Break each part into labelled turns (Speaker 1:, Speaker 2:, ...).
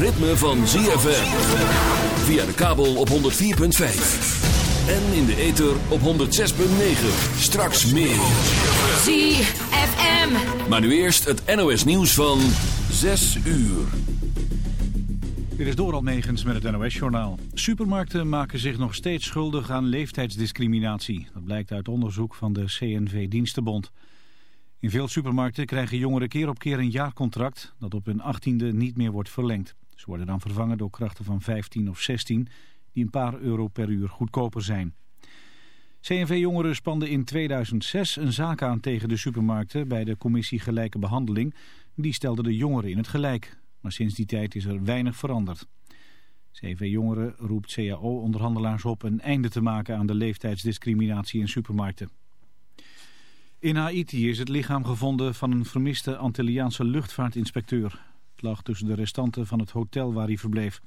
Speaker 1: ritme van ZFM. Via de kabel op 104.5. En in de ether op 106.9. Straks meer.
Speaker 2: ZFM.
Speaker 1: Maar nu eerst het NOS nieuws van 6 uur.
Speaker 3: Dit is Doral Negens met het NOS-journaal. Supermarkten maken zich nog steeds schuldig aan leeftijdsdiscriminatie. Dat blijkt uit onderzoek van de CNV-Dienstenbond. In veel supermarkten krijgen jongeren keer op keer een jaarcontract... dat op hun achttiende niet meer wordt verlengd. Ze worden dan vervangen door krachten van 15 of 16... die een paar euro per uur goedkoper zijn. CNV-jongeren spanden in 2006 een zaak aan tegen de supermarkten... bij de commissie Gelijke Behandeling. Die stelde de jongeren in het gelijk... Maar sinds die tijd is er weinig veranderd. CV Jongeren roept CAO-onderhandelaars op een einde te maken aan de leeftijdsdiscriminatie in supermarkten. In Haiti is het lichaam gevonden van een vermiste Antilliaanse luchtvaartinspecteur. Lag tussen de restanten van het hotel waar hij verbleef.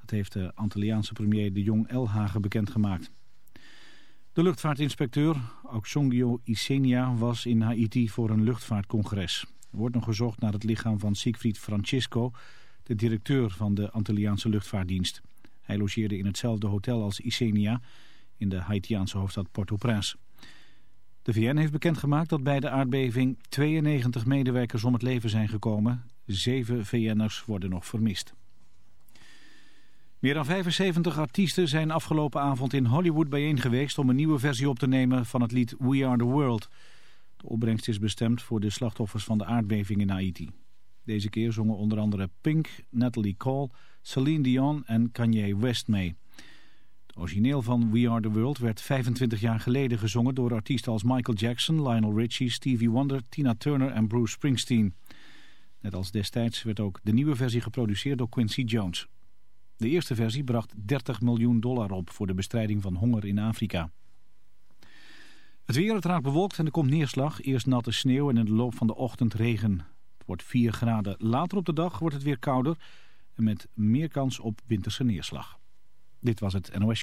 Speaker 3: Dat heeft de Antilliaanse premier de Jong Elhagen bekendgemaakt. De luchtvaartinspecteur, Auxongio Isenia, was in Haiti voor een luchtvaartcongres. Er wordt nog gezocht naar het lichaam van Siegfried Francisco, de directeur van de Antilliaanse luchtvaartdienst. Hij logeerde in hetzelfde hotel als Isenia in de Haitiaanse hoofdstad Port-au-Prince. De VN heeft bekendgemaakt dat bij de aardbeving 92 medewerkers om het leven zijn gekomen. Zeven VN'ers worden nog vermist. Meer dan 75 artiesten zijn afgelopen avond in Hollywood bijeen geweest om een nieuwe versie op te nemen van het lied We Are The World... De opbrengst is bestemd voor de slachtoffers van de aardbeving in Haiti. Deze keer zongen onder andere Pink, Natalie Cole, Celine Dion en Kanye West mee. Het origineel van We Are The World werd 25 jaar geleden gezongen door artiesten als Michael Jackson, Lionel Richie, Stevie Wonder, Tina Turner en Bruce Springsteen. Net als destijds werd ook de nieuwe versie geproduceerd door Quincy Jones. De eerste versie bracht 30 miljoen dollar op voor de bestrijding van honger in Afrika. Het weer, het raakt bewolkt en er komt neerslag. Eerst natte sneeuw en in de loop van de ochtend regen. Het wordt 4 graden. Later op de dag wordt het weer kouder. En met meer kans op winterse neerslag. Dit was het NOS.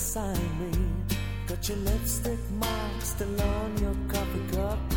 Speaker 4: Beside me. Got your lipstick mark still on your coffee cup.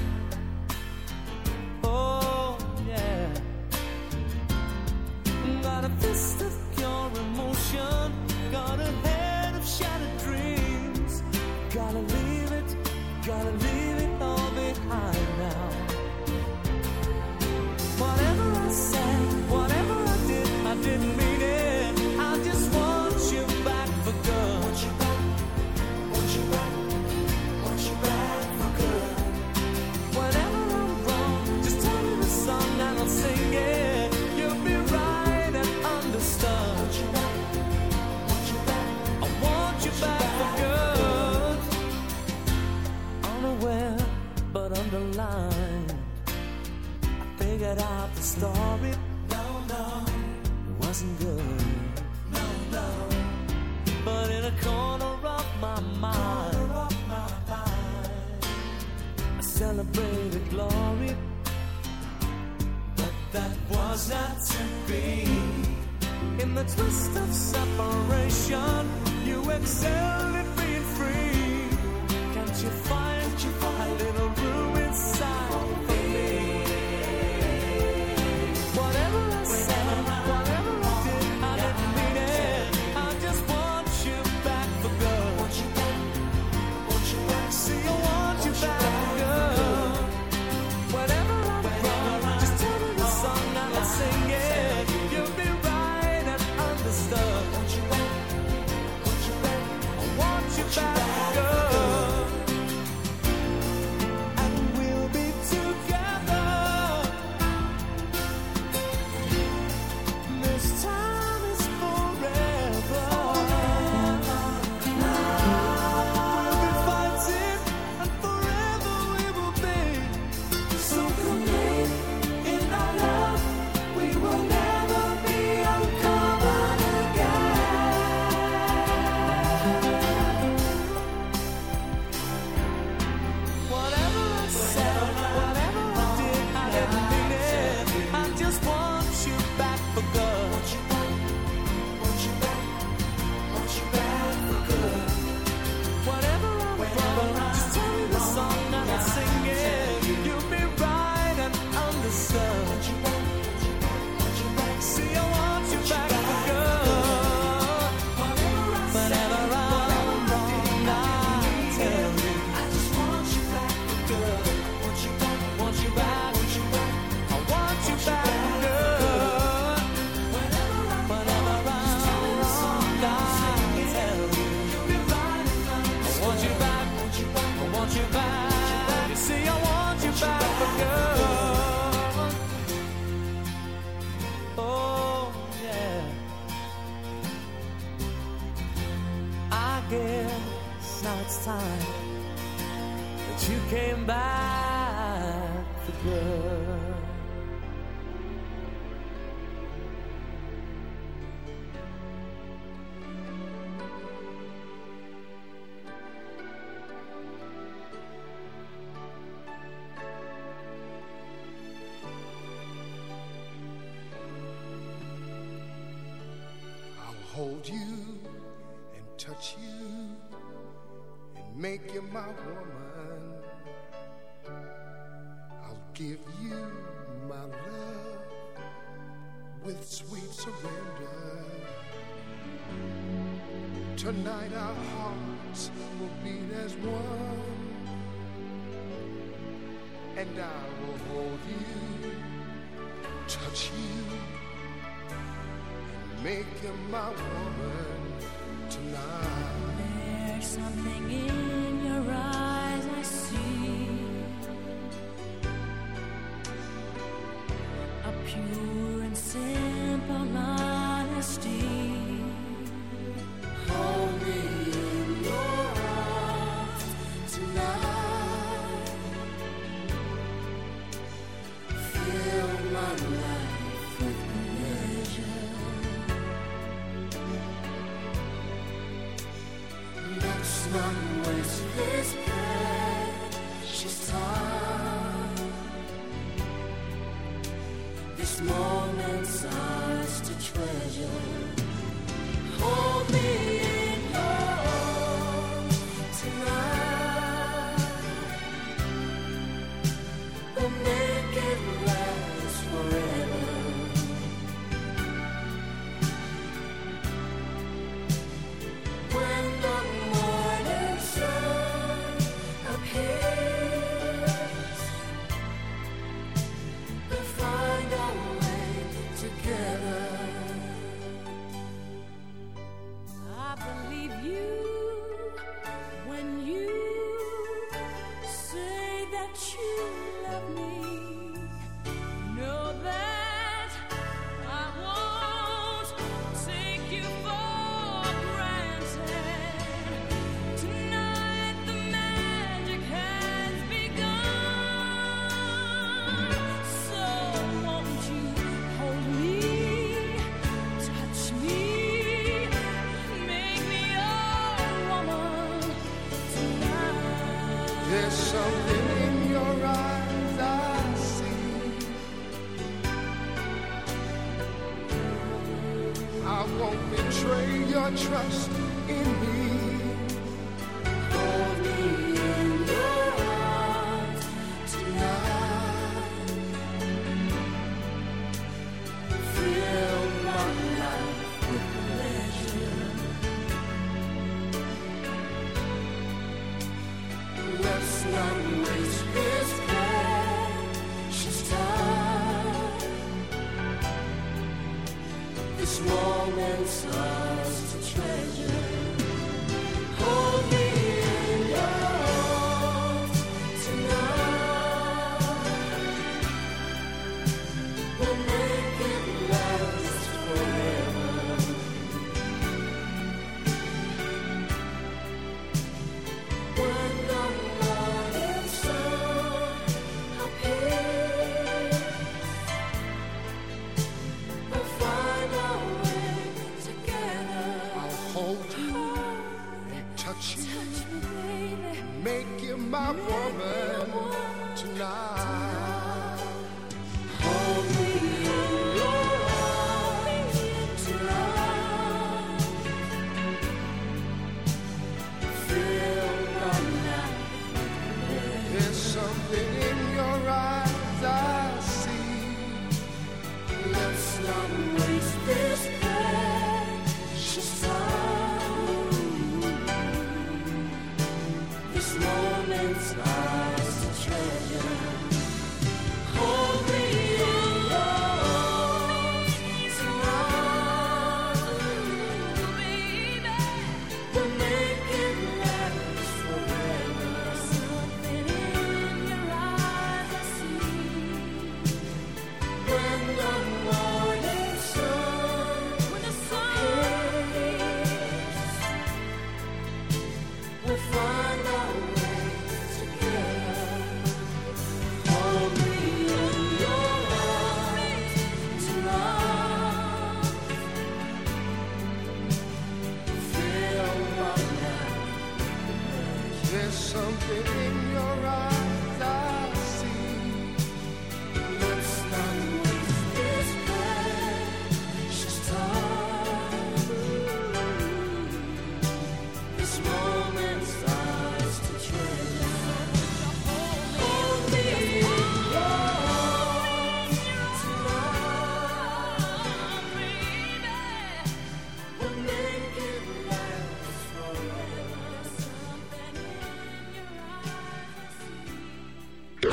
Speaker 4: good.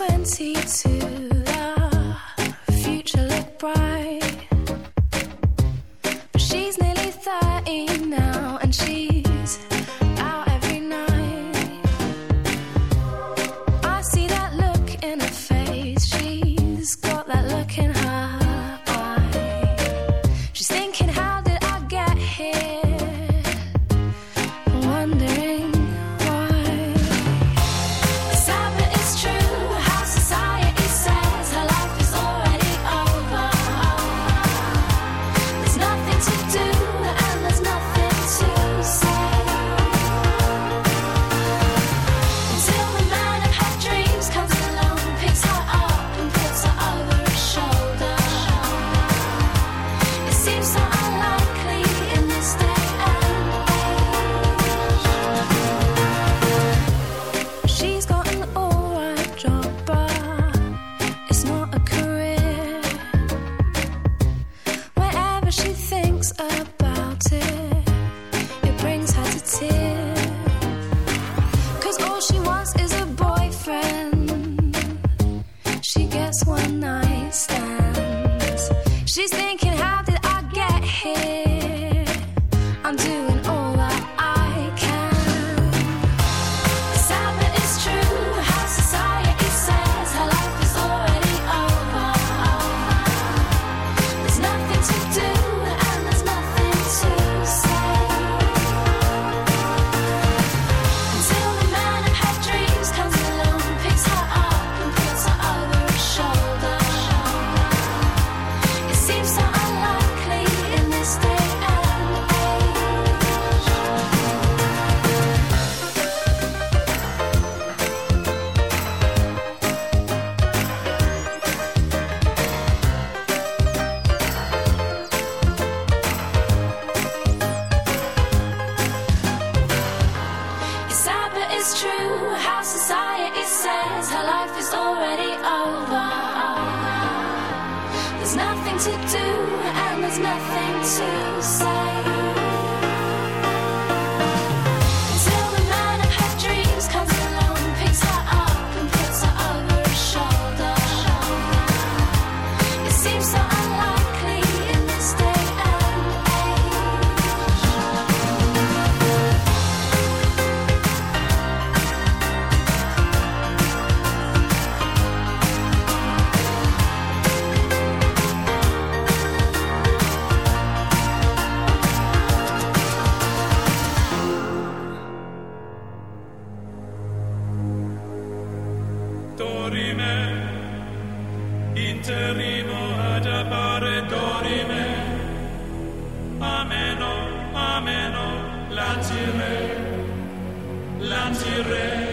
Speaker 5: 22
Speaker 6: Lancire,
Speaker 7: lancire.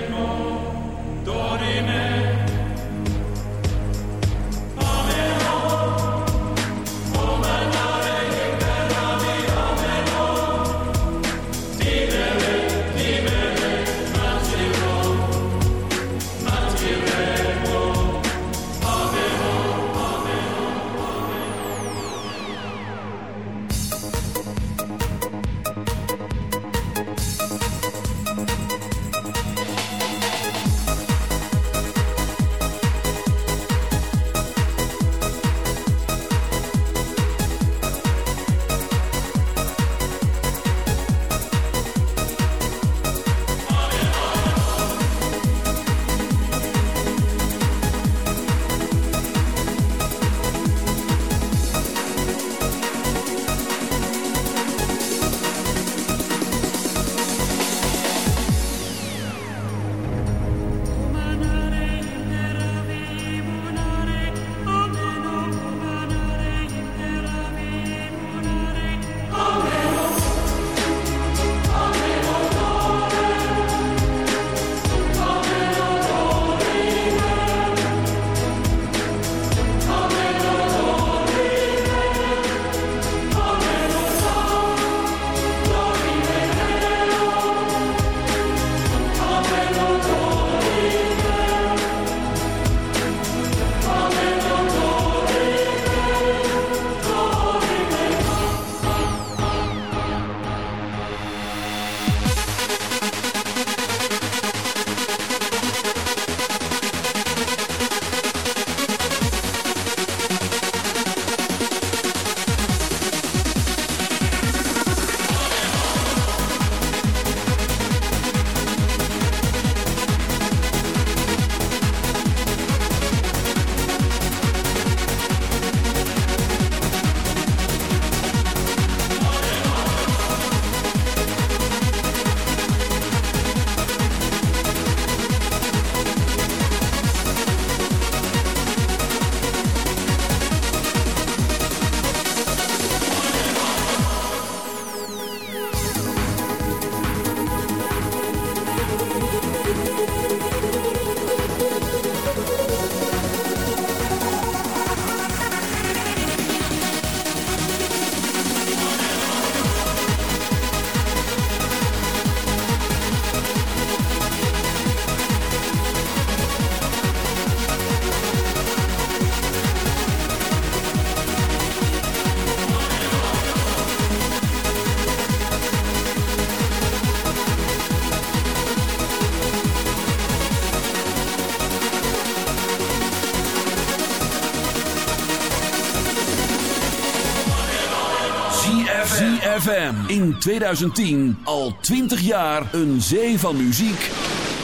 Speaker 7: In 2010 al 20 jaar een zee van muziek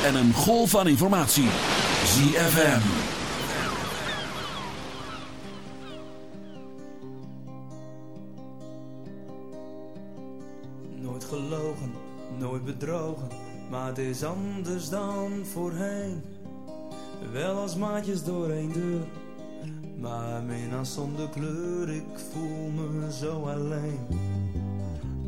Speaker 7: en een golf van informatie. ZFM.
Speaker 4: Nooit gelogen, nooit bedrogen, maar het is anders dan voorheen. Wel als maatjes door één deur, maar minnaar zonder kleur, ik voel me zo alleen.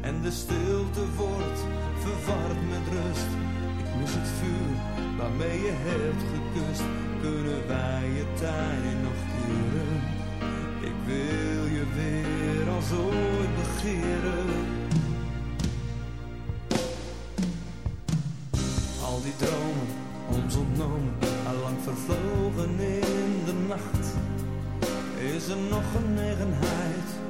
Speaker 4: En de stilte wordt verward met rust. Ik mis het vuur waarmee je hebt gekust. Kunnen wij je tijd nog keren? Ik wil je weer als ooit begeren. Al die dromen, ons ontnomen, allang vervlogen in de nacht. Is er nog genegenheid?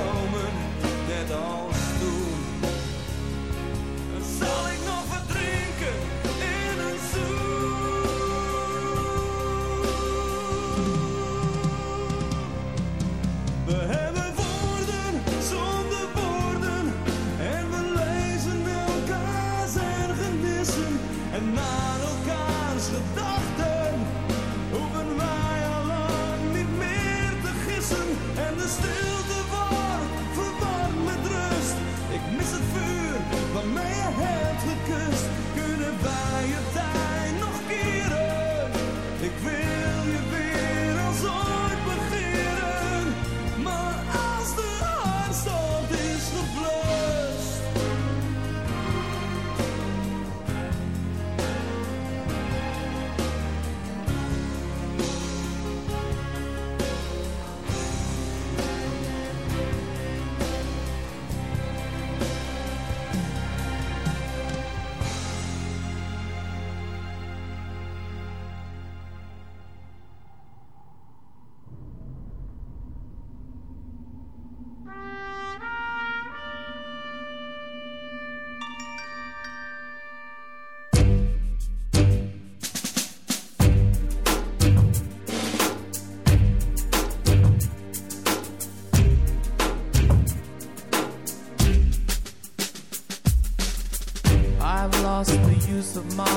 Speaker 8: use of my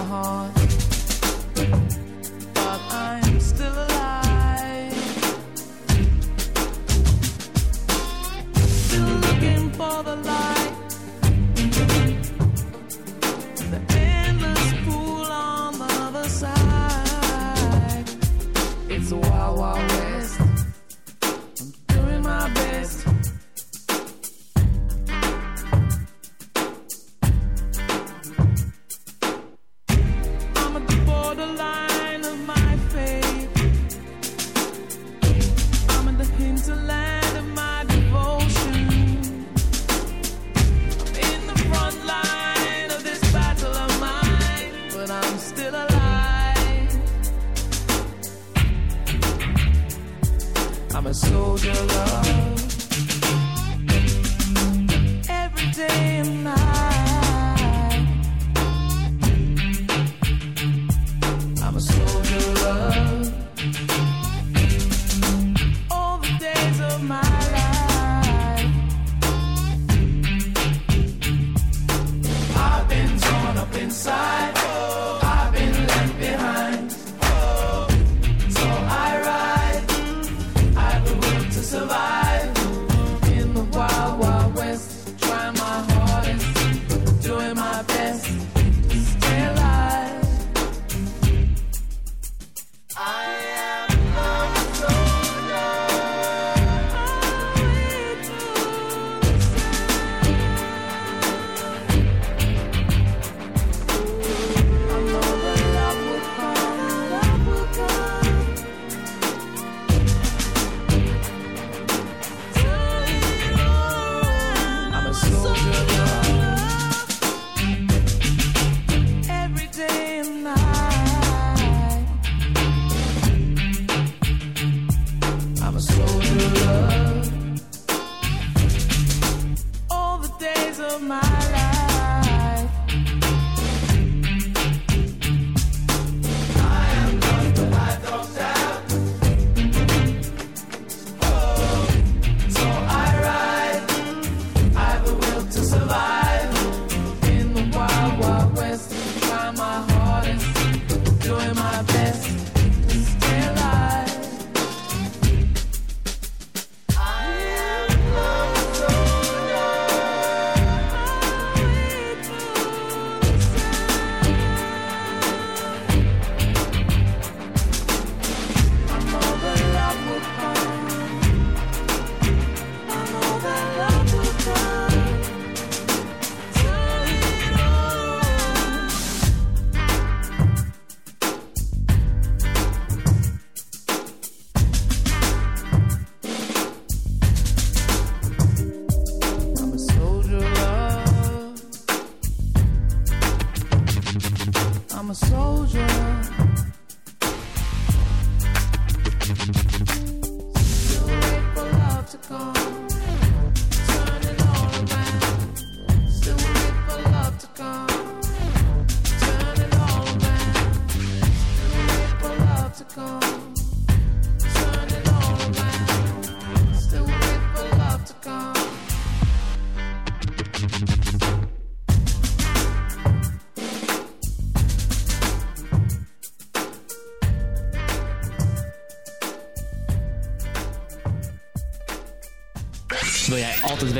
Speaker 8: soul to love.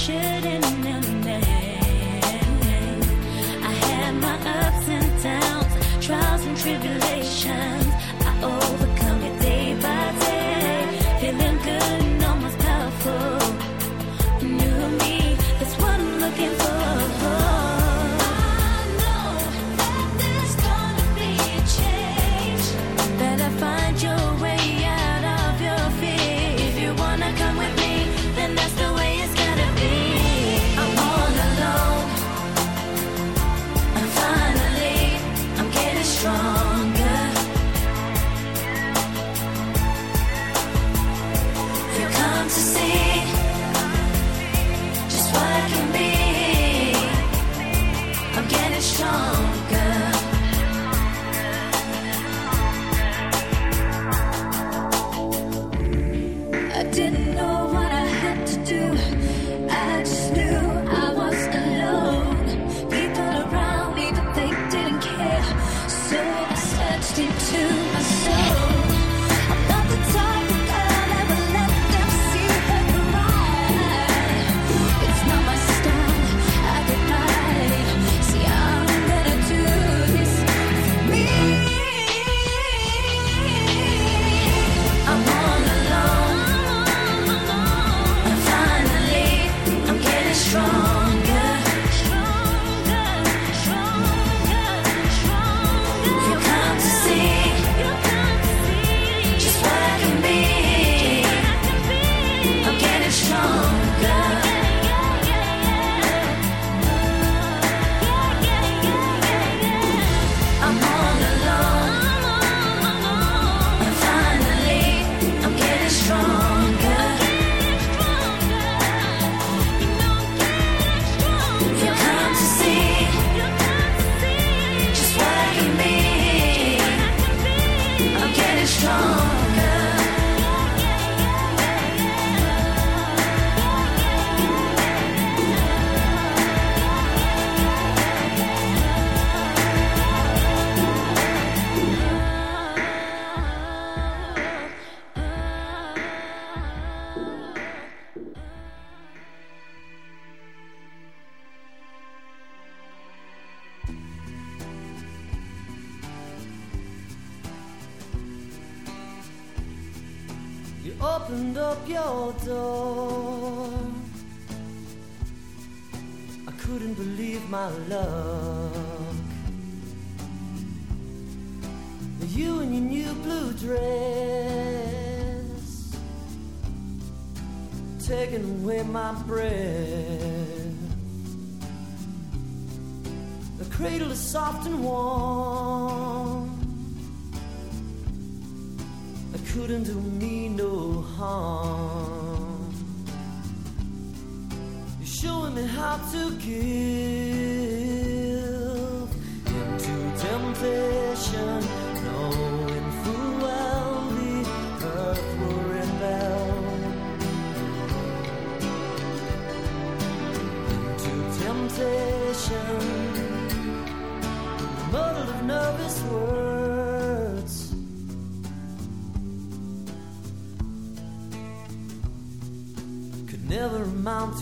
Speaker 9: shouldn't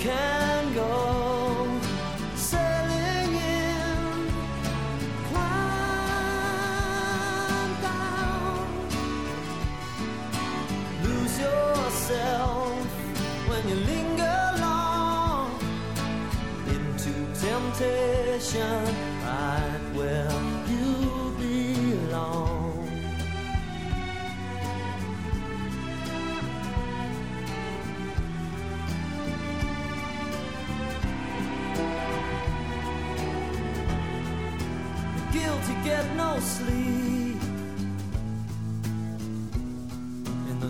Speaker 9: can go sailing in. Climb down. Lose yourself when you linger long into temptation.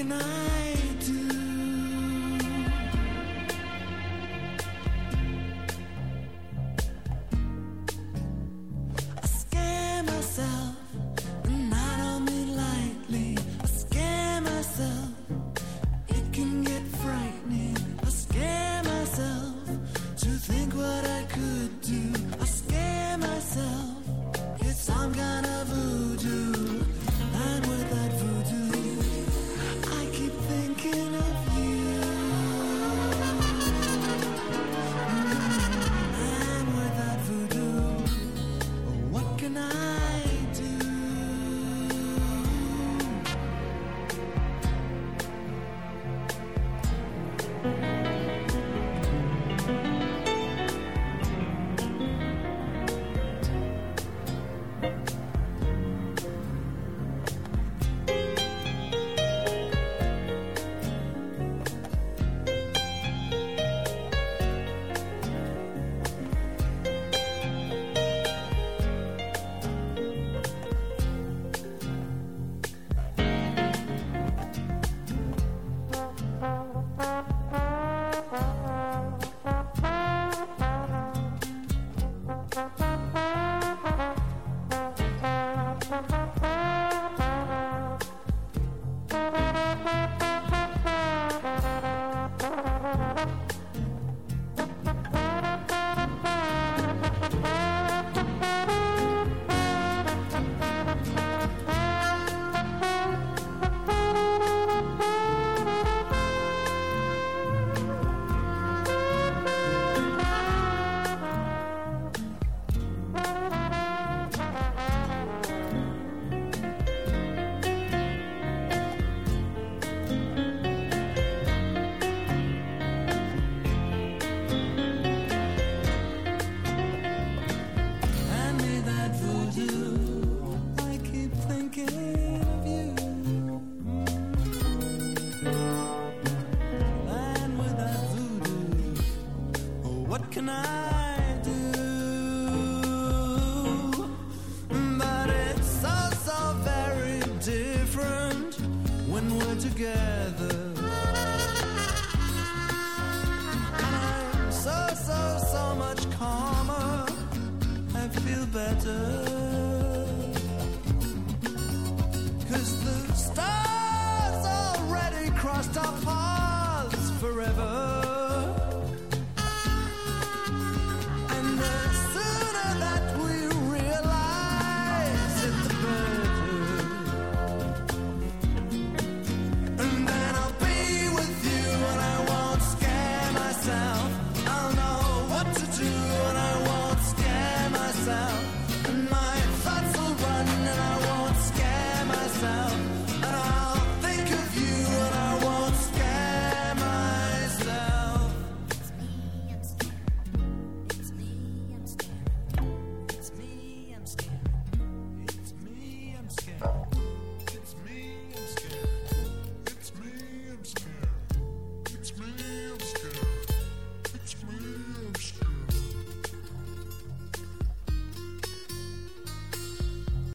Speaker 4: can I?